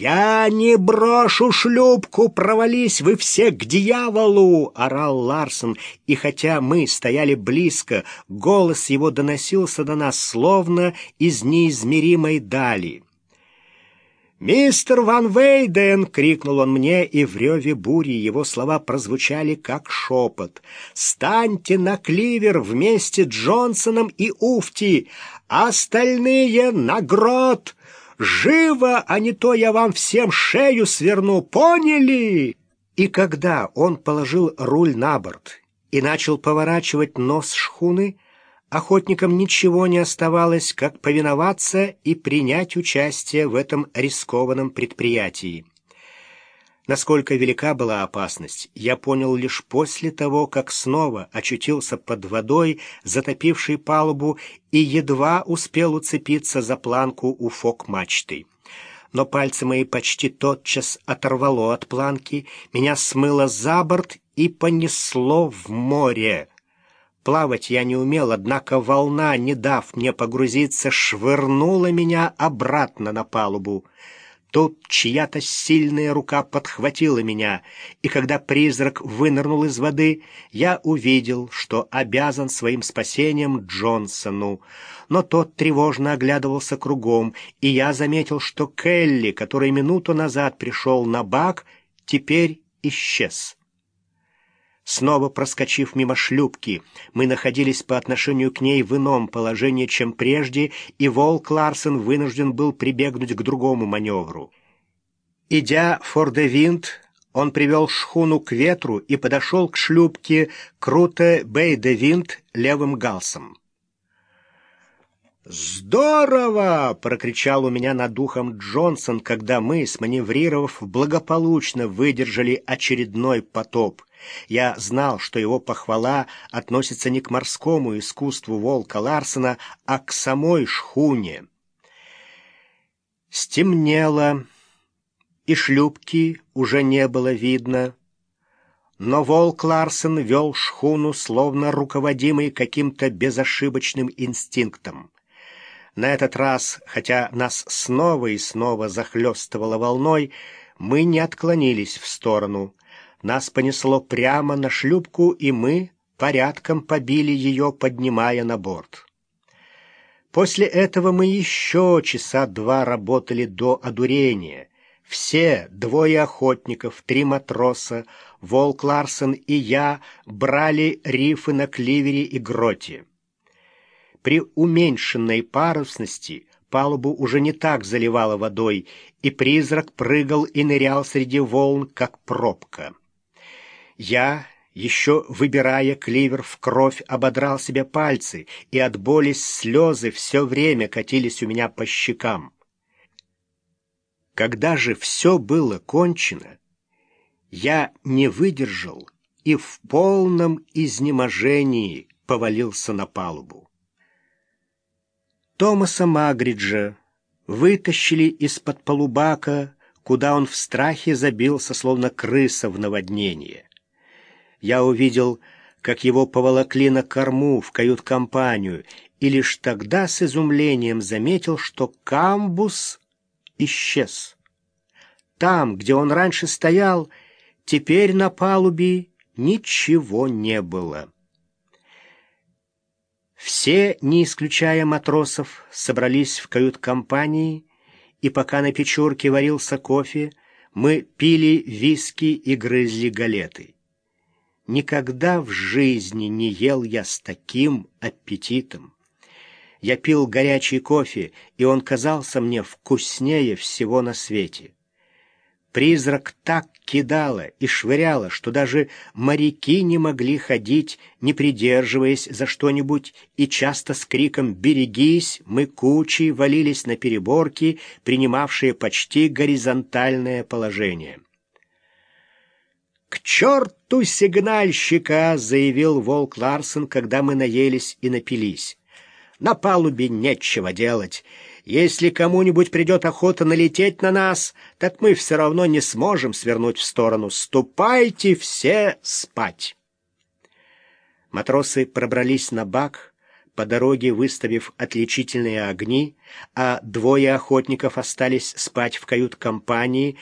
«Я не брошу шлюпку, провались вы все к дьяволу!» — орал Ларсон, и хотя мы стояли близко, голос его доносился до нас словно из неизмеримой дали. «Мистер Ван Вейден!» — крикнул он мне, и в реве бури его слова прозвучали как шепот. «Станьте на кливер вместе с Джонсоном и Уфти! Остальные на грот!» Живо, а не то я вам всем шею сверну, поняли?» И когда он положил руль на борт и начал поворачивать нос шхуны, охотникам ничего не оставалось, как повиноваться и принять участие в этом рискованном предприятии. Насколько велика была опасность, я понял лишь после того, как снова очутился под водой, затопившей палубу, и едва успел уцепиться за планку у фок-мачты. Но пальцы мои почти тотчас оторвало от планки, меня смыло за борт и понесло в море. Плавать я не умел, однако волна, не дав мне погрузиться, швырнула меня обратно на палубу. Тут чья-то сильная рука подхватила меня, и когда призрак вынырнул из воды, я увидел, что обязан своим спасением Джонсону. Но тот тревожно оглядывался кругом, и я заметил, что Келли, который минуту назад пришел на бак, теперь исчез. Снова проскочив мимо шлюпки, мы находились по отношению к ней в ином положении, чем прежде, и Волк Ларсен вынужден был прибегнуть к другому маневру. Идя фор-де-винт, он привел шхуну к ветру и подошел к шлюпке круто бей-де-винт левым галсом. «Здорово!» — прокричал у меня над духом Джонсон, когда мы, сманеврировав, благополучно выдержали очередной потоп. Я знал, что его похвала относится не к морскому искусству волка Ларсена, а к самой шхуне. Стемнело, и шлюпки уже не было видно. Но волк Ларсен вел шхуну, словно руководимый каким-то безошибочным инстинктом. На этот раз, хотя нас снова и снова захлестывало волной, мы не отклонились в сторону. Нас понесло прямо на шлюпку, и мы порядком побили ее, поднимая на борт. После этого мы еще часа два работали до одурения. Все, двое охотников, три матроса, Волк Ларсен и я брали рифы на кливере и гроте. При уменьшенной парусности палубу уже не так заливало водой, и призрак прыгал и нырял среди волн, как пробка. Я, еще выбирая кливер в кровь, ободрал себе пальцы, и от боли слезы все время катились у меня по щекам. Когда же все было кончено, я не выдержал и в полном изнеможении повалился на палубу. Томаса Магриджа вытащили из-под полубака, куда он в страхе забился, словно крыса в наводнение. Я увидел, как его поволокли на корму в кают-компанию, и лишь тогда с изумлением заметил, что камбус исчез. Там, где он раньше стоял, теперь на палубе ничего не было. Все, не исключая матросов, собрались в кают-компании, и пока на печурке варился кофе, мы пили виски и грызли галеты. Никогда в жизни не ел я с таким аппетитом. Я пил горячий кофе, и он казался мне вкуснее всего на свете. Призрак так кидала и швыряла, что даже моряки не могли ходить, не придерживаясь за что-нибудь, и часто с криком «Берегись!» мы кучей валились на переборки, принимавшие почти горизонтальное положение. «К черту сигнальщика!» — заявил Волк Ларсен, когда мы наелись и напились. «На палубе нечего делать». Если кому-нибудь придет охота налететь на нас, так мы все равно не сможем свернуть в сторону. Ступайте все спать!» Матросы пробрались на бак, по дороге выставив отличительные огни, а двое охотников остались спать в кают-компании,